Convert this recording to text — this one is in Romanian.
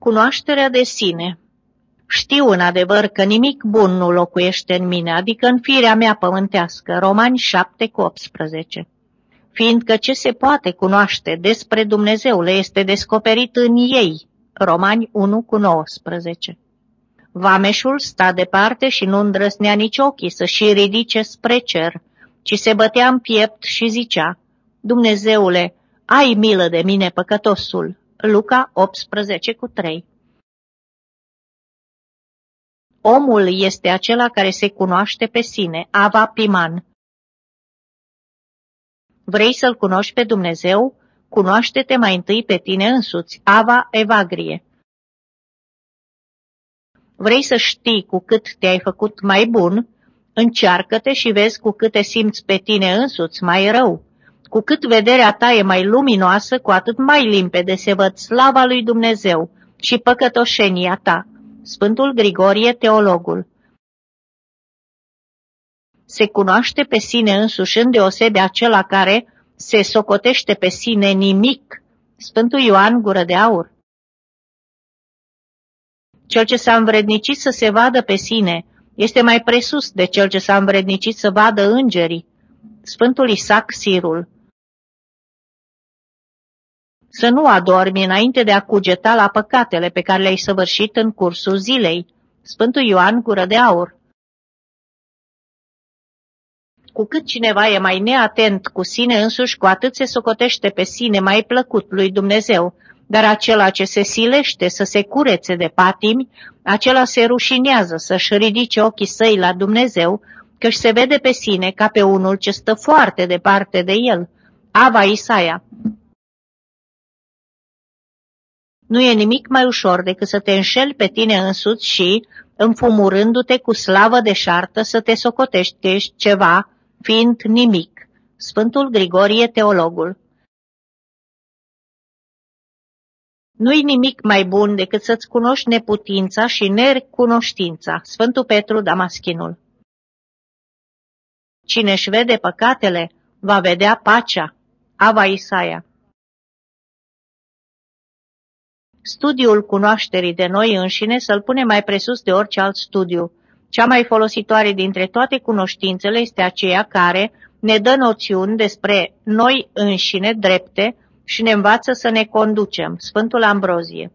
Cunoașterea de sine Știu în adevăr că nimic bun nu locuiește în mine, adică în firea mea pământească, Romani 7 cu 18. Fiindcă ce se poate cunoaște despre Dumnezeu le este descoperit în ei, Romani 1 cu 19. Vameșul sta departe și nu îndrăsnea nici ochii să-și ridice spre cer, ci se bătea în piept și zicea, Dumnezeule, ai milă de mine, păcătosul. Luca 18 cu 3 Omul este acela care se cunoaște pe sine, Ava Piman. Vrei să-L cunoști pe Dumnezeu? Cunoaște-te mai întâi pe tine însuți, Ava Evagrie. Vrei să știi cu cât te-ai făcut mai bun? Încearcă-te și vezi cu cât te simți pe tine însuți mai rău. Cu cât vederea ta e mai luminoasă, cu atât mai limpede se văd slava lui Dumnezeu și păcătoșenia ta. Sfântul Grigorie, teologul Se cunoaște pe sine însuși îndeosebe acela care se socotește pe sine nimic. Sfântul Ioan Gură de Aur Cel ce s-a învrednicit să se vadă pe sine este mai presus de cel ce s-a învrednicit să vadă îngerii. Sfântul Isaac Sirul să nu adormi înainte de a cugeta la păcatele pe care le-ai săvârșit în cursul zilei. Sfântul Ioan Gură de Aur Cu cât cineva e mai neatent cu sine însuși, cu atât se socotește pe sine mai plăcut lui Dumnezeu, dar acela ce se silește să se curețe de patimi, acela se rușinează să-și ridice ochii săi la Dumnezeu, căci se vede pe sine ca pe unul ce stă foarte departe de el. Ava Isaia Nu e nimic mai ușor decât să te înșeli pe tine însuți și, înfumurându-te cu slavă de șartă, să te socotești că ești ceva, fiind nimic. Sfântul Grigorie, teologul Nu-i nimic mai bun decât să-ți cunoști neputința și nerecunoștința. Sfântul Petru Damaschinul Cine-și vede păcatele, va vedea pacea. Ava Isaia Studiul cunoașterii de noi înșine să-l pune mai presus de orice alt studiu. Cea mai folositoare dintre toate cunoștințele este aceea care ne dă noțiuni despre noi înșine drepte și ne învață să ne conducem. Sfântul Ambrozie